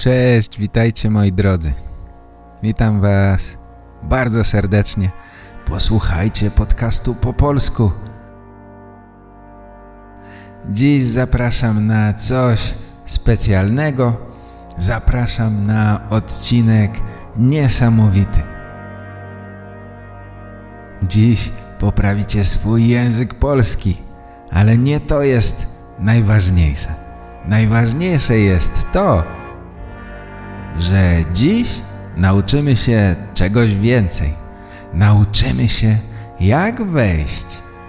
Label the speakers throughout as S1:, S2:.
S1: Cześć, witajcie moi drodzy. Witam was bardzo serdecznie. Posłuchajcie podcastu po polsku. Dziś zapraszam na coś specjalnego. Zapraszam na odcinek niesamowity. Dziś poprawicie swój język polski, ale nie to jest najważniejsze. Najważniejsze jest to, że dziś nauczymy się czegoś więcej. Nauczymy się, jak wejść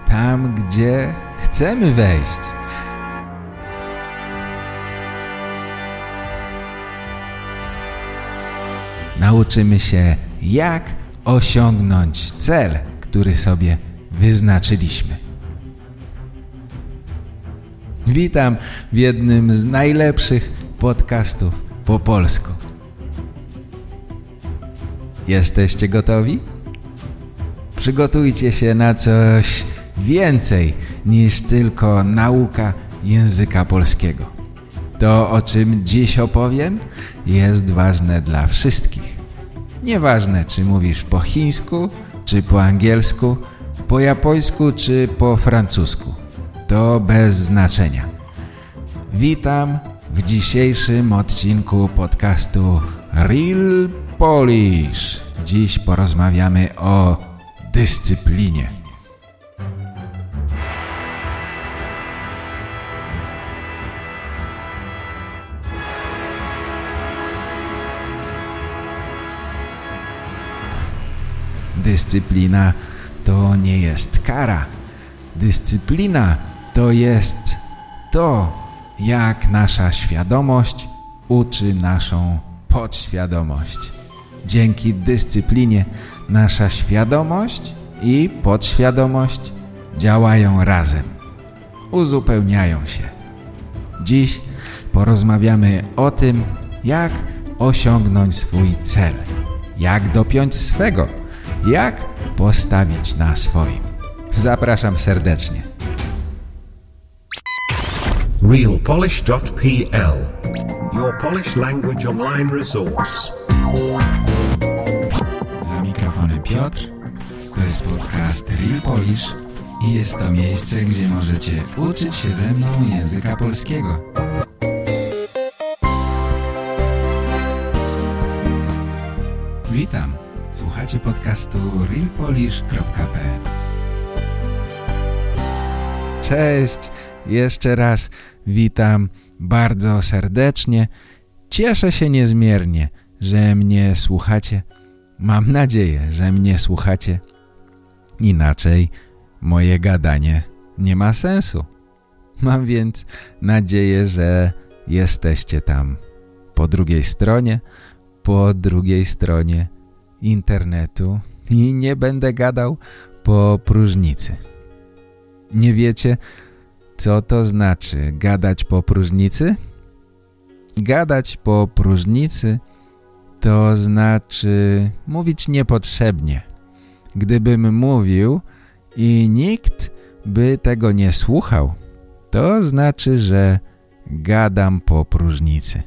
S1: tam, gdzie chcemy wejść. Nauczymy się, jak osiągnąć cel, który sobie wyznaczyliśmy. Witam w jednym z najlepszych podcastów po polsku. Jesteście gotowi? Przygotujcie się na coś więcej niż tylko nauka języka polskiego. To, o czym dziś opowiem, jest ważne dla wszystkich. Nieważne, czy mówisz po chińsku, czy po angielsku, po japońsku, czy po francusku. To bez znaczenia. Witam w dzisiejszym odcinku podcastu Real Polish. Dziś porozmawiamy o dyscyplinie. Dyscyplina to nie jest kara. Dyscyplina to jest to, jak nasza świadomość uczy naszą podświadomość. Dzięki dyscyplinie nasza świadomość i podświadomość działają razem. Uzupełniają się. Dziś porozmawiamy o tym, jak osiągnąć swój cel, jak dopiąć swego, jak postawić na swoim. Zapraszam serdecznie.
S2: realpolish.pl Your Polish language online resource.
S1: Piotr. To jest podcast Real Polish i jest to miejsce, gdzie możecie uczyć się ze mną języka polskiego. Witam. Słuchacie podcastu realpolish.pl Cześć. Jeszcze raz witam bardzo serdecznie. Cieszę się niezmiernie, że mnie słuchacie. Mam nadzieję, że mnie słuchacie. Inaczej moje gadanie nie ma sensu. Mam więc nadzieję, że jesteście tam po drugiej stronie, po drugiej stronie internetu i nie będę gadał po próżnicy. Nie wiecie, co to znaczy gadać po próżnicy? Gadać po próżnicy to znaczy mówić niepotrzebnie. Gdybym mówił i nikt by tego nie słuchał, to znaczy, że gadam po próżnicy.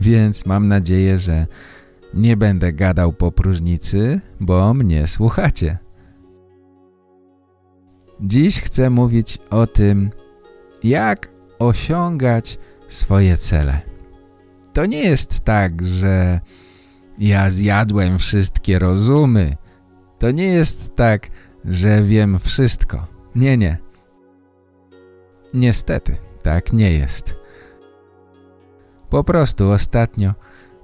S1: Więc mam nadzieję, że nie będę gadał po próżnicy, bo mnie słuchacie. Dziś chcę mówić o tym, jak osiągać swoje cele. To nie jest tak, że ja zjadłem wszystkie rozumy. To nie jest tak, że wiem wszystko. Nie, nie. Niestety, tak nie jest. Po prostu ostatnio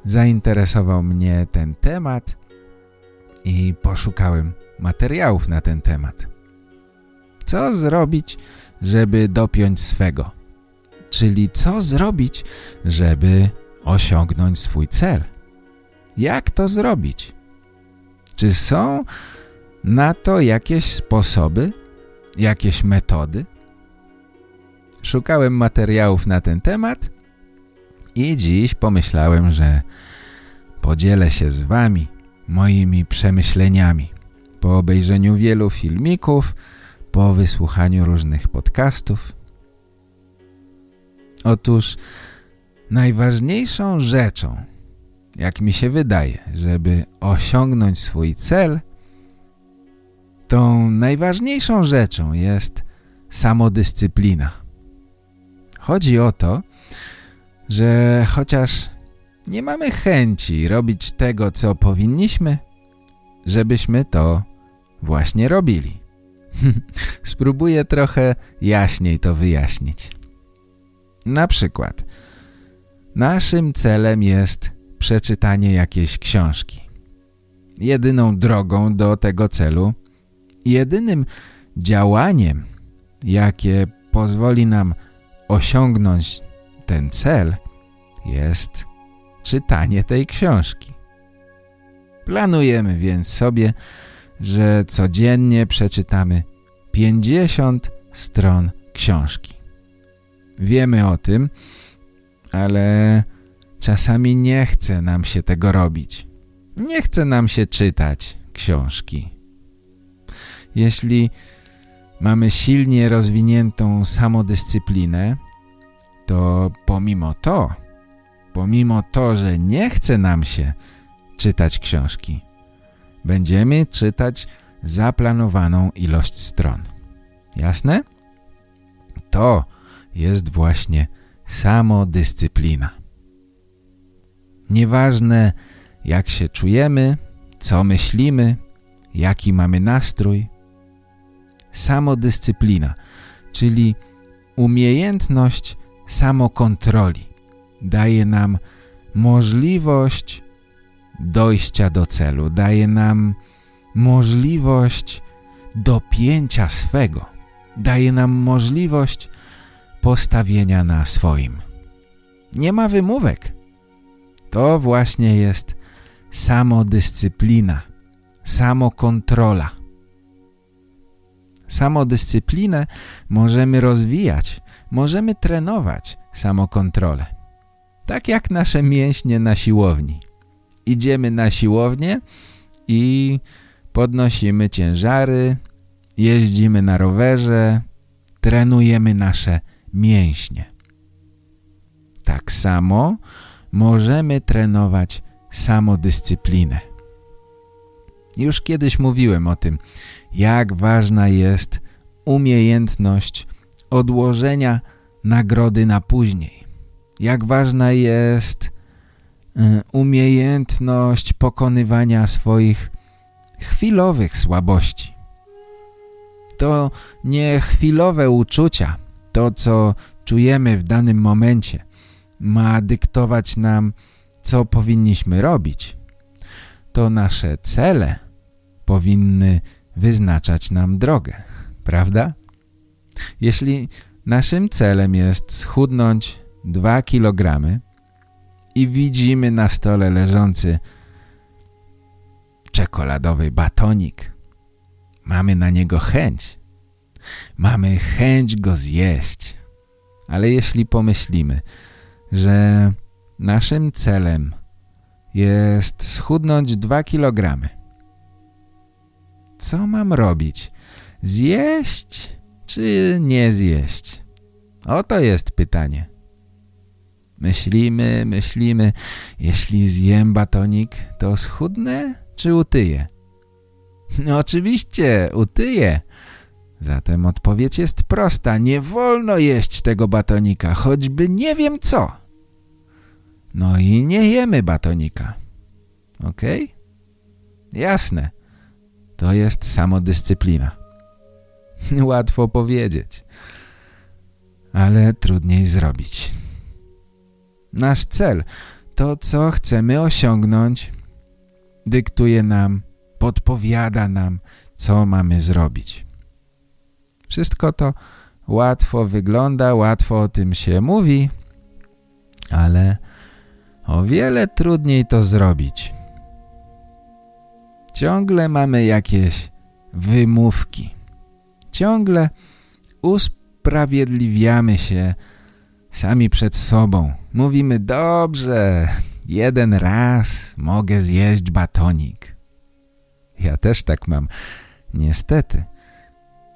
S1: zainteresował mnie ten temat i poszukałem materiałów na ten temat. Co zrobić, żeby dopiąć swego? Czyli co zrobić, żeby osiągnąć swój cel? Jak to zrobić? Czy są na to jakieś sposoby, jakieś metody? Szukałem materiałów na ten temat i dziś pomyślałem, że podzielę się z wami moimi przemyśleniami. Po obejrzeniu wielu filmików, po wysłuchaniu różnych podcastów. Otóż najważniejszą rzeczą, jak mi się wydaje, żeby osiągnąć swój cel, tą najważniejszą rzeczą jest samodyscyplina. Chodzi o to, że chociaż nie mamy chęci robić tego, co powinniśmy, żebyśmy to właśnie robili. Spróbuję trochę jaśniej to wyjaśnić. Na przykład, naszym celem jest przeczytanie jakiejś książki. Jedyną drogą do tego celu, jedynym działaniem, jakie pozwoli nam osiągnąć ten cel, jest czytanie tej książki. Planujemy więc sobie, że codziennie przeczytamy 50 stron książki. Wiemy o tym, ale czasami nie chce nam się tego robić. Nie chce nam się czytać książki. Jeśli mamy silnie rozwiniętą samodyscyplinę, to pomimo to, pomimo to, że nie chce nam się czytać książki, będziemy czytać zaplanowaną ilość stron. Jasne? To jest właśnie samodyscyplina. Nieważne jak się czujemy, co myślimy, jaki mamy nastrój. Samodyscyplina, czyli umiejętność samokontroli daje nam możliwość dojścia do celu, daje nam możliwość dopięcia swego, daje nam możliwość postawienia na swoim. Nie ma wymówek. To właśnie jest samodyscyplina, samokontrola. Samodyscyplinę możemy rozwijać, możemy trenować samokontrolę. Tak jak nasze mięśnie na siłowni. Idziemy na siłownię i podnosimy ciężary, jeździmy na rowerze, trenujemy nasze mięśnie. Tak samo możemy trenować samodyscyplinę. Już kiedyś mówiłem o tym, jak ważna jest umiejętność odłożenia nagrody na później. Jak ważna jest y, umiejętność pokonywania swoich chwilowych słabości. To nie chwilowe uczucia, to co czujemy w danym momencie ma dyktować nam, co powinniśmy robić. To nasze cele powinny wyznaczać nam drogę, prawda? Jeśli naszym celem jest schudnąć 2 kg i widzimy na stole leżący czekoladowy batonik, mamy na niego chęć. Mamy chęć go zjeść. Ale jeśli pomyślimy, że naszym celem jest schudnąć 2 kg, co mam robić? Zjeść czy nie zjeść? Oto jest pytanie. Myślimy, myślimy, jeśli zjem batonik, to schudnę czy utyję? No oczywiście, utyję. Zatem odpowiedź jest prosta. Nie wolno jeść tego batonika, choćby nie wiem co. No i nie jemy batonika. Ok? Jasne. To jest samodyscyplina. Łatwo powiedzieć, ale trudniej zrobić. Nasz cel, to co chcemy osiągnąć, dyktuje nam, podpowiada nam, co mamy zrobić. Wszystko to łatwo wygląda, łatwo o tym się mówi, ale o wiele trudniej to zrobić. Ciągle mamy jakieś wymówki. Ciągle usprawiedliwiamy się sami przed sobą. Mówimy, dobrze, jeden raz mogę zjeść batonik. Ja też tak mam, niestety.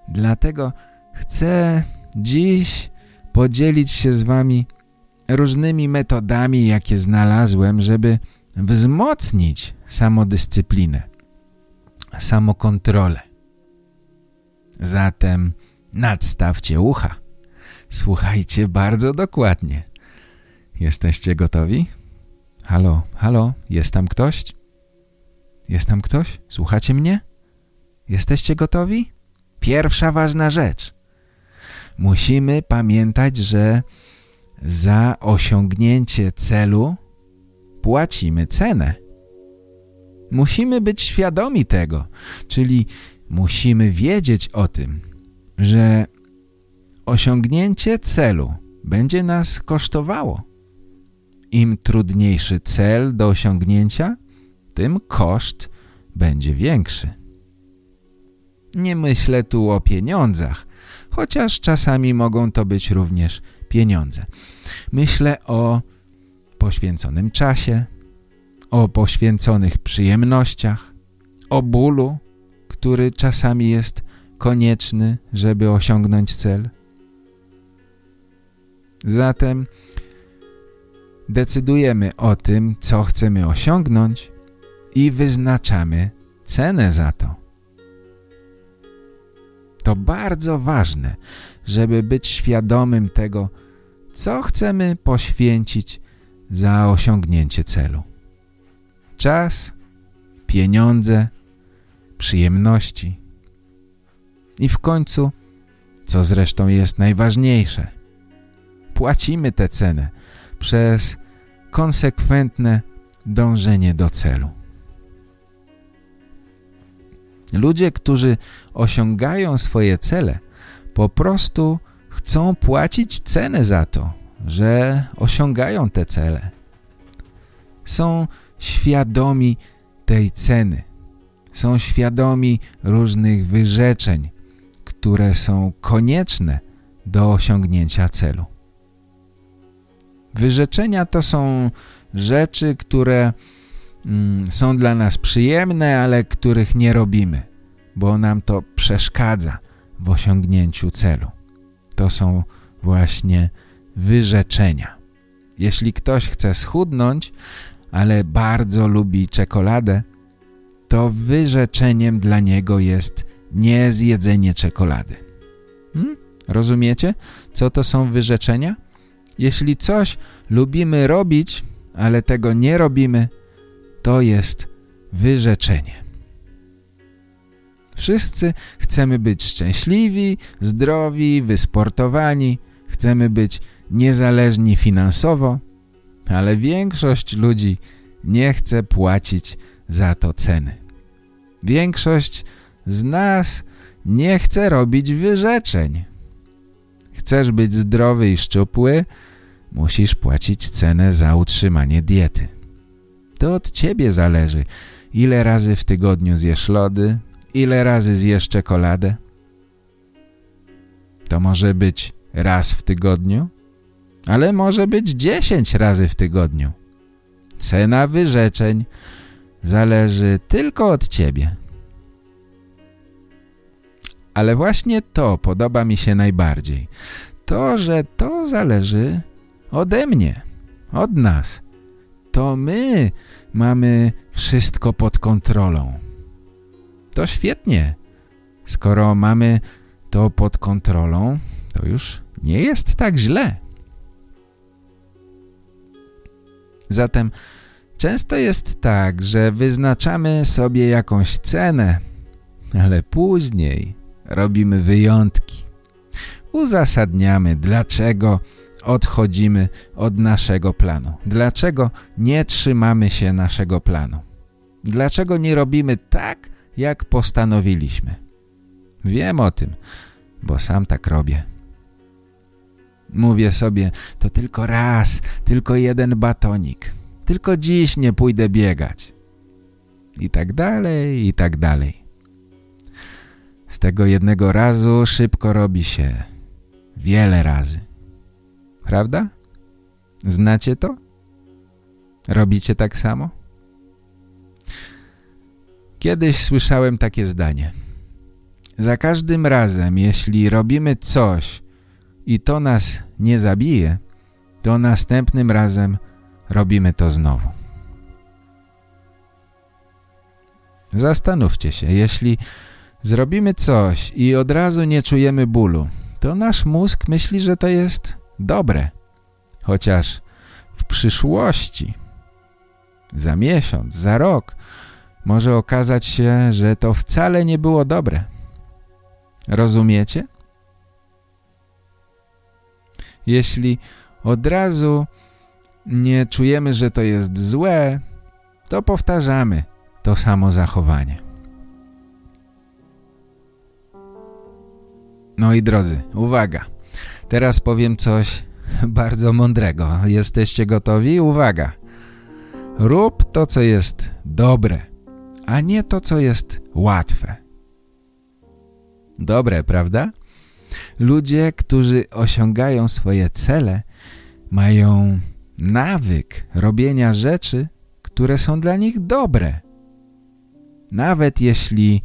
S1: Dlatego chcę dziś podzielić się z wami różnymi metodami, jakie znalazłem, żeby wzmocnić samodyscyplinę, samokontrolę. Zatem nadstawcie ucha. Słuchajcie bardzo dokładnie. Jesteście gotowi? Halo, halo, jest tam ktoś? Jest tam ktoś? Słuchacie mnie? Jesteście gotowi? Pierwsza ważna rzecz. Musimy pamiętać, że za osiągnięcie celu płacimy cenę. Musimy być świadomi tego, czyli musimy wiedzieć o tym, że osiągnięcie celu będzie nas kosztowało. Im trudniejszy cel do osiągnięcia, tym koszt będzie większy. Nie myślę tu o pieniądzach, chociaż czasami mogą to być również pieniądze. Myślę o poświęconym czasie, o poświęconych przyjemnościach, o bólu, który czasami jest konieczny, żeby osiągnąć cel. Zatem decydujemy o tym, co chcemy osiągnąć i wyznaczamy cenę za to. To bardzo ważne, żeby być świadomym tego, co chcemy poświęcić za osiągnięcie celu. Czas, pieniądze, przyjemności i w końcu, co zresztą jest najważniejsze, płacimy tę cenę przez konsekwentne dążenie do celu. Ludzie, którzy osiągają swoje cele, po prostu chcą płacić cenę za to, że osiągają te cele. Są świadomi tej ceny. Są świadomi różnych wyrzeczeń, które są konieczne do osiągnięcia celu. Wyrzeczenia to są rzeczy, które są dla nas przyjemne, ale których nie robimy, bo nam to przeszkadza w osiągnięciu celu. To są właśnie wyrzeczenia. Jeśli ktoś chce schudnąć, ale bardzo lubi czekoladę, to wyrzeczeniem dla niego jest nie zjedzenie czekolady. Hmm? Rozumiecie, co to są wyrzeczenia? Jeśli coś lubimy robić, ale tego nie robimy, to jest wyrzeczenie. Wszyscy chcemy być szczęśliwi, zdrowi, wysportowani, chcemy być niezależni finansowo, ale większość ludzi nie chce płacić za to ceny. Większość z nas nie chce robić wyrzeczeń. Chcesz być zdrowy i szczupły, musisz płacić cenę za utrzymanie diety. To od ciebie zależy, ile razy w tygodniu zjesz lody, ile razy zjesz czekoladę. To może być raz w tygodniu, ale może być 10 razy w tygodniu. Cena wyrzeczeń zależy tylko od ciebie. Ale właśnie to podoba mi się najbardziej. To, że to zależy ode mnie, od nas. To my mamy wszystko pod kontrolą. To świetnie. Skoro mamy to pod kontrolą, to już nie jest tak źle. Zatem często jest tak, że wyznaczamy sobie jakąś cenę, ale później robimy wyjątki. Uzasadniamy, dlaczego odchodzimy od naszego planu. Dlaczego nie trzymamy się naszego planu. Dlaczego nie robimy tak, jak postanowiliśmy. Wiem o tym, bo sam tak robię. Mówię sobie, to tylko raz, tylko jeden batonik. Tylko dziś nie pójdę biegać. I tak dalej, i tak dalej. Z tego jednego razu szybko robi się wiele razy. Prawda? Znacie to? Robicie tak samo? Kiedyś słyszałem takie zdanie. Za każdym razem, jeśli robimy coś, i to nas nie zabije, to następnym razem robimy to znowu. Zastanówcie się, jeśli zrobimy coś i od razu nie czujemy bólu, to nasz mózg myśli, że to jest dobre. Chociaż w przyszłości, za miesiąc, za rok, może okazać się, że to wcale nie było dobre. Rozumiecie? Jeśli od razu nie czujemy, że to jest złe, to powtarzamy to samo zachowanie. No i drodzy, uwaga. Teraz powiem coś bardzo mądrego. Jesteście gotowi? Uwaga. Rób to, co jest dobre, a nie to, co jest łatwe. Dobre, prawda? Ludzie, którzy osiągają swoje cele, mają nawyk robienia rzeczy, które są dla nich dobre. Nawet jeśli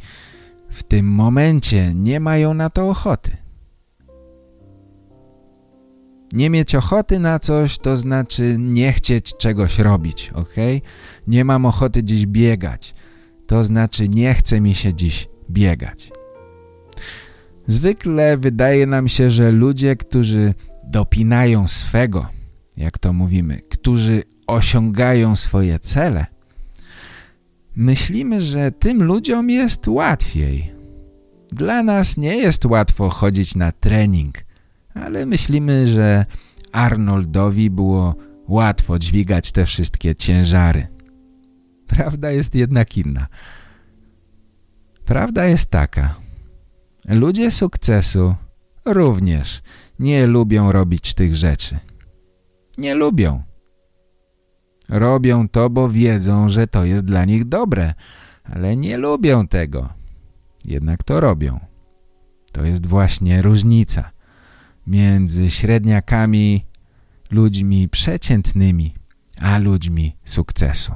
S1: w tym momencie nie mają na to ochoty. Nie mieć ochoty na coś to znaczy nie chcieć czegoś robić, ok? Nie mam ochoty dziś biegać. To znaczy nie chce mi się dziś biegać. Zwykle wydaje nam się, że ludzie, którzy dopinają swego, jak to mówimy, którzy osiągają swoje cele, myślimy, że tym ludziom jest łatwiej. Dla nas nie jest łatwo chodzić na trening, ale myślimy, że Arnoldowi było łatwo dźwigać te wszystkie ciężary. Prawda jest jednak inna. Prawda jest taka. Ludzie sukcesu również nie lubią robić tych rzeczy. Nie lubią. Robią to, bo wiedzą, że to jest dla nich dobre, ale nie lubią tego. Jednak to robią. To jest właśnie różnica między średniakami, ludźmi przeciętnymi, a ludźmi sukcesu.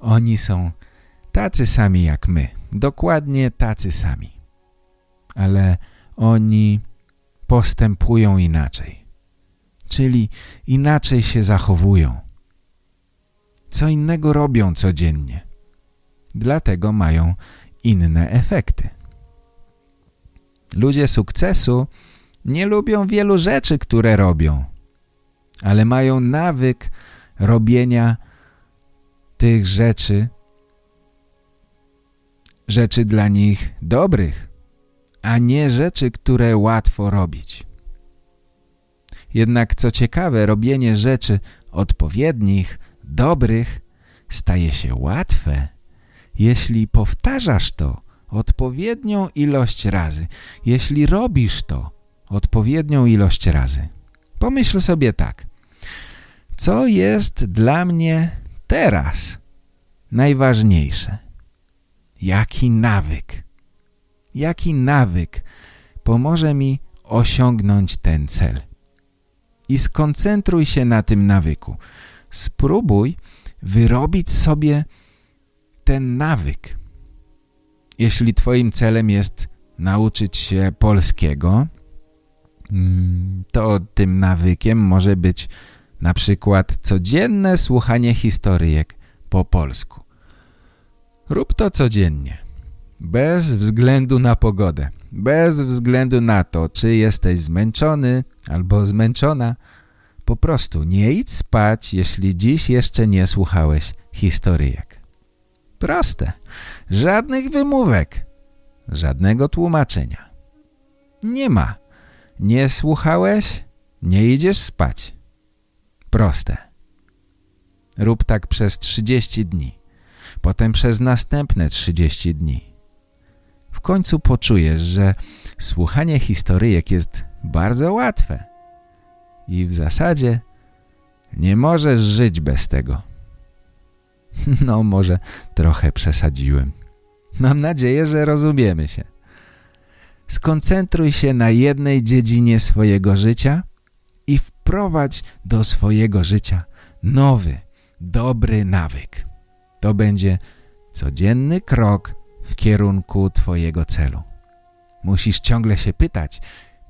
S1: Oni są tacy sami jak my, dokładnie tacy sami. Ale oni postępują inaczej, czyli inaczej się zachowują. Co innego robią codziennie. Dlatego mają inne efekty. Ludzie sukcesu nie lubią wielu rzeczy, które robią, ale mają nawyk robienia tych rzeczy, rzeczy dla nich dobrych, a nie rzeczy, które łatwo robić. Jednak co ciekawe, robienie rzeczy odpowiednich, dobrych staje się łatwe, jeśli powtarzasz to odpowiednią ilość razy, jeśli robisz to odpowiednią ilość razy. Pomyśl sobie tak. Co jest dla mnie teraz najważniejsze? Jaki nawyk? Jaki nawyk pomoże mi osiągnąć ten cel? I skoncentruj się na tym nawyku. Spróbuj wyrobić sobie ten nawyk. Jeśli twoim celem jest nauczyć się polskiego, to tym nawykiem może być na przykład codzienne słuchanie historyjek po polsku. Rób to codziennie, bez względu na pogodę, bez względu na to, czy jesteś zmęczony albo zmęczona. Po prostu nie idź spać, jeśli dziś jeszcze nie słuchałeś historyjek. Proste. Żadnych wymówek. Żadnego tłumaczenia. Nie ma. Nie słuchałeś? Nie idziesz spać. Proste. Rób tak przez 30 dni. Potem przez następne 30 dni. W końcu poczujesz, że słuchanie historyjek jest bardzo łatwe. I w zasadzie nie możesz żyć bez tego. No może trochę przesadziłem. Mam nadzieję, że rozumiemy się. Skoncentruj się na jednej dziedzinie swojego życia i wprowadź do swojego życia nowy, dobry nawyk. To będzie codzienny krok w kierunku twojego celu. Musisz ciągle się pytać,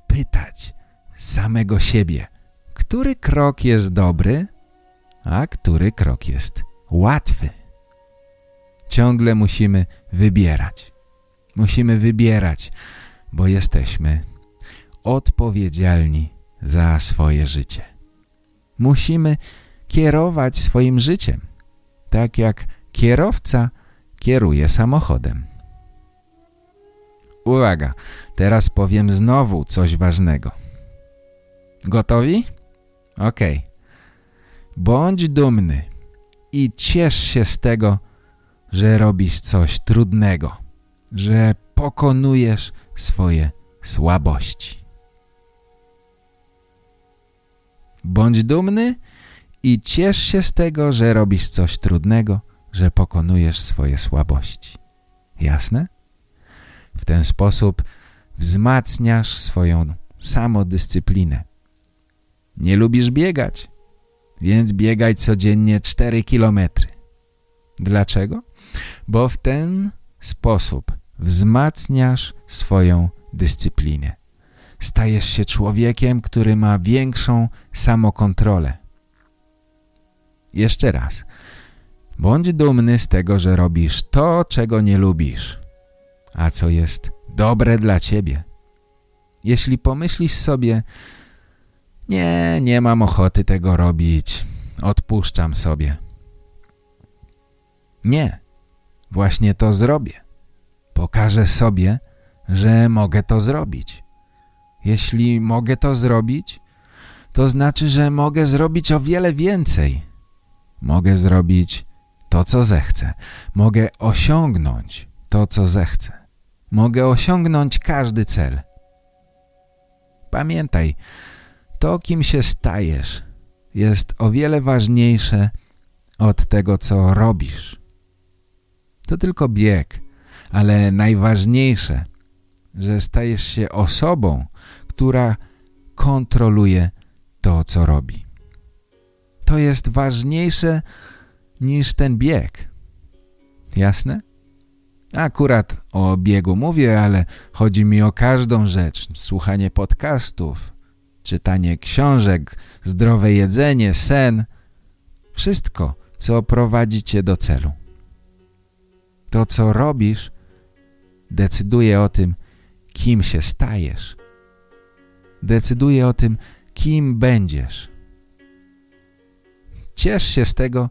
S1: pytać samego siebie, który krok jest dobry, a który krok jest łatwy. Ciągle musimy wybierać. Musimy wybierać, bo jesteśmy odpowiedzialni za swoje życie. Musimy kierować swoim życiem, tak jak kierowca kieruje samochodem. Uwaga, teraz powiem znowu coś ważnego. Gotowi? Okej. Bądź dumny i ciesz się z tego, że robisz coś trudnego, że pokonujesz swoje słabości. Bądź dumny i ciesz się z tego, że robisz coś trudnego, że pokonujesz swoje słabości. Jasne? W ten sposób wzmacniasz swoją samodyscyplinę. Nie lubisz biegać, więc biegaj codziennie 4 kilometry. Dlaczego? Bo w ten sposób wzmacniasz swoją dyscyplinę. Stajesz się człowiekiem, który ma większą samokontrolę. Jeszcze raz. Bądź dumny z tego, że robisz to, czego nie lubisz, a co jest dobre dla ciebie. Jeśli pomyślisz sobie, nie, nie mam ochoty tego robić, odpuszczam sobie. Nie, właśnie to zrobię. Pokażę sobie, że mogę to zrobić. Jeśli mogę to zrobić, to znaczy, że mogę zrobić o wiele więcej. Mogę zrobić to, co zechcę. Mogę osiągnąć to, co zechcę. Mogę osiągnąć każdy cel. Pamiętaj, to kim się stajesz jest o wiele ważniejsze od tego, co robisz. To tylko bieg, ale najważniejsze, że stajesz się osobą, która kontroluje to, co robi. To jest ważniejsze niż ten bieg. Jasne? Akurat o biegu mówię, ale chodzi mi o każdą rzecz. Słuchanie podcastów, czytanie książek, zdrowe jedzenie, sen. Wszystko, co prowadzi cię do celu. To, co robisz, decyduje o tym, kim się stajesz. Decyduje o tym, kim będziesz. Ciesz się z tego,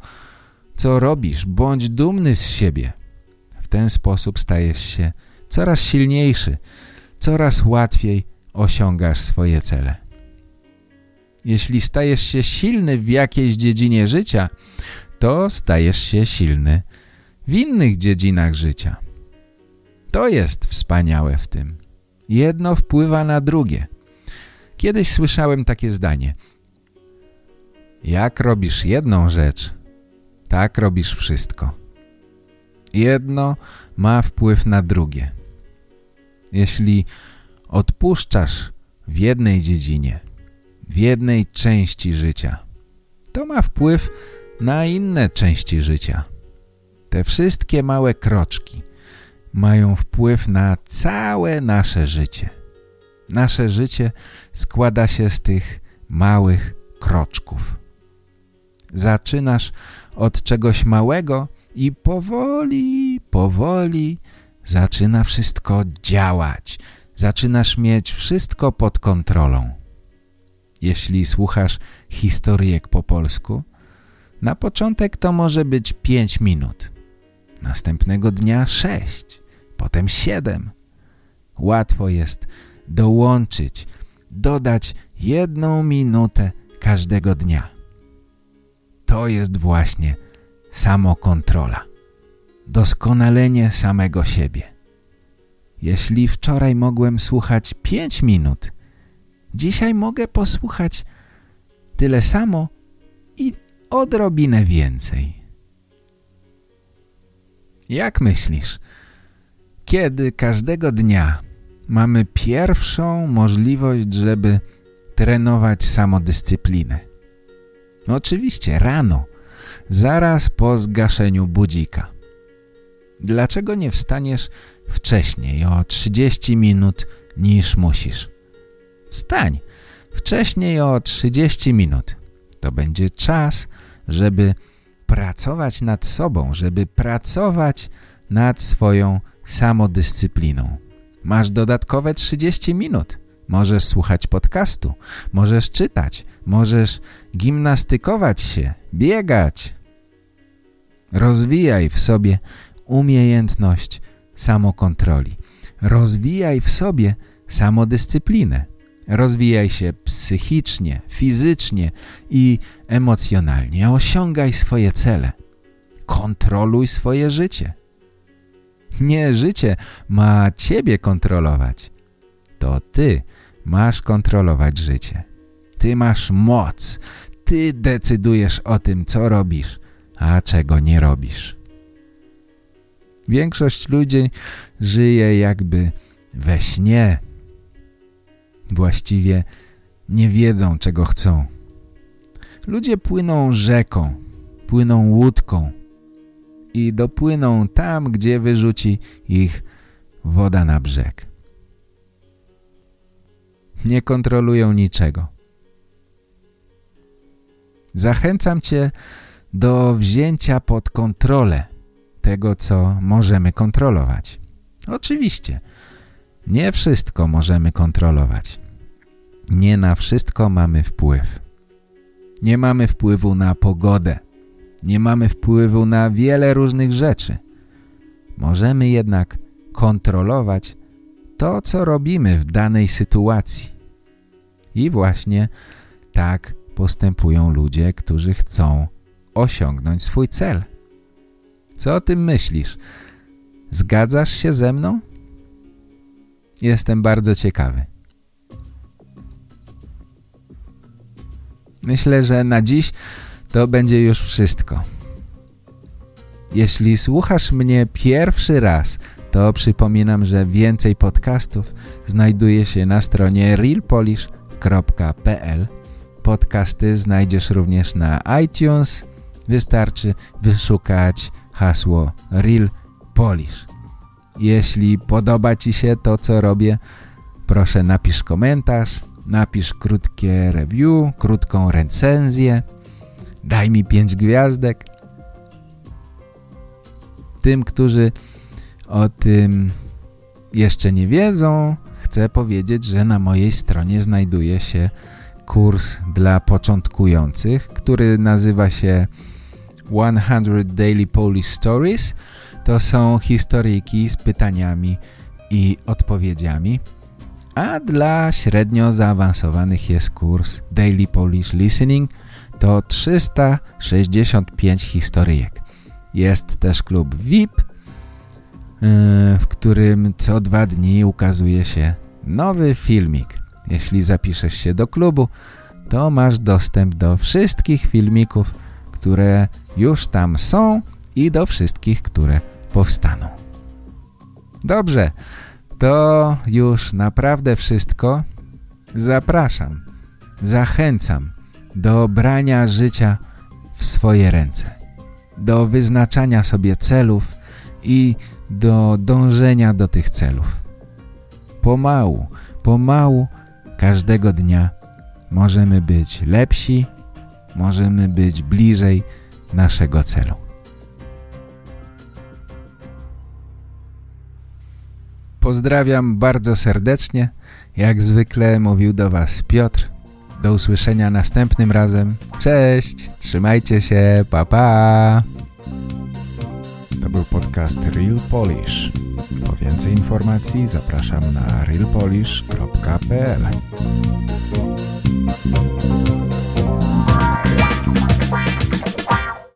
S1: co robisz. Bądź dumny z siebie. W ten sposób stajesz się coraz silniejszy, coraz łatwiej osiągasz swoje cele. Jeśli stajesz się silny w jakiejś dziedzinie życia, to stajesz się silny w innych dziedzinach życia. To jest wspaniałe w tym. Jedno wpływa na drugie. Kiedyś słyszałem takie zdanie. Jak robisz jedną rzecz, tak robisz wszystko. Jedno ma wpływ na drugie. Jeśli odpuszczasz w jednej dziedzinie, w jednej części życia, to ma wpływ na inne części życia. Te wszystkie małe kroczki mają wpływ na całe nasze życie. Nasze życie składa się z tych małych kroczków. Zaczynasz od czegoś małego i powoli, powoli zaczyna wszystko działać. Zaczynasz mieć wszystko pod kontrolą. Jeśli słuchasz historyjek po polsku, na początek to może być 5 minut. Następnego dnia 6, potem 7. Łatwo jest dołączyć, dodać jedną minutę każdego dnia. To jest właśnie samokontrola. Doskonalenie samego siebie. Jeśli wczoraj mogłem słuchać 5 minut, dzisiaj mogę posłuchać tyle samo i odrobinę więcej. Jak myślisz, kiedy każdego dnia mamy pierwszą możliwość, żeby trenować samodyscyplinę? No oczywiście rano, zaraz po zgaszeniu budzika. Dlaczego nie wstaniesz wcześniej, o 30 minut niż musisz? Wstań, wcześniej o 30 minut. To będzie czas, żeby pracować nad sobą, żeby pracować nad swoją samodyscypliną. Masz dodatkowe 30 minut. Możesz słuchać podcastu, możesz czytać, możesz gimnastykować się, biegać. Rozwijaj w sobie umiejętność samokontroli. Rozwijaj w sobie samodyscyplinę. Rozwijaj się psychicznie, fizycznie i emocjonalnie. Osiągaj swoje cele. Kontroluj swoje życie. Nie życie ma ciebie kontrolować. To ty masz kontrolować życie. Ty masz moc. Ty decydujesz o tym, co robisz, a czego nie robisz. Większość ludzi żyje jakby we śnie. Właściwie nie wiedzą, czego chcą. Ludzie płyną rzeką, płyną łódką i dopłyną tam, gdzie wyrzuci ich woda na brzeg. Nie kontrolują niczego. Zachęcam Cię do wzięcia pod kontrolę tego, co możemy kontrolować. Oczywiście, nie wszystko możemy kontrolować. Nie na wszystko mamy wpływ. Nie mamy wpływu na pogodę. Nie mamy wpływu na wiele różnych rzeczy. Możemy jednak kontrolować to, co robimy w danej sytuacji. I właśnie tak postępują ludzie, którzy chcą osiągnąć swój cel. Co o tym myślisz? Zgadzasz się ze mną? Jestem bardzo ciekawy. Myślę, że na dziś to będzie już wszystko. Jeśli słuchasz mnie pierwszy raz, to przypominam, że więcej podcastów znajduje się na stronie realpolish.pl Podcasty znajdziesz również na iTunes. Wystarczy wyszukać hasło Real Polish. Jeśli podoba Ci się to, co robię, proszę napisz komentarz, napisz krótkie review, krótką recenzję, daj mi pięć gwiazdek. Tym, którzy o tym jeszcze nie wiedzą, chcę powiedzieć, że na mojej stronie znajduje się kurs dla początkujących, który nazywa się 100 Daily Polish Stories. To są historyjki z pytaniami i odpowiedziami. A dla średnio zaawansowanych jest kurs Daily Polish Listening. To 365 historyjek. Jest też klub VIP, yy, w którym co dwa dni ukazuje się nowy filmik. Jeśli zapiszesz się do klubu, to masz dostęp do wszystkich filmików, które już tam są i do wszystkich, które powstaną. Dobrze, to już naprawdę wszystko. Zapraszam, zachęcam do brania życia w swoje ręce, do wyznaczania sobie celów i do dążenia do tych celów. Pomału, pomału, każdego dnia możemy być lepsi, możemy być bliżej naszego celu. Pozdrawiam bardzo serdecznie. Jak zwykle mówił do Was Piotr. Do usłyszenia następnym razem. Cześć, trzymajcie się, pa pa.
S3: To był podcast Real Polish. Po więcej informacji zapraszam na realpolish.pl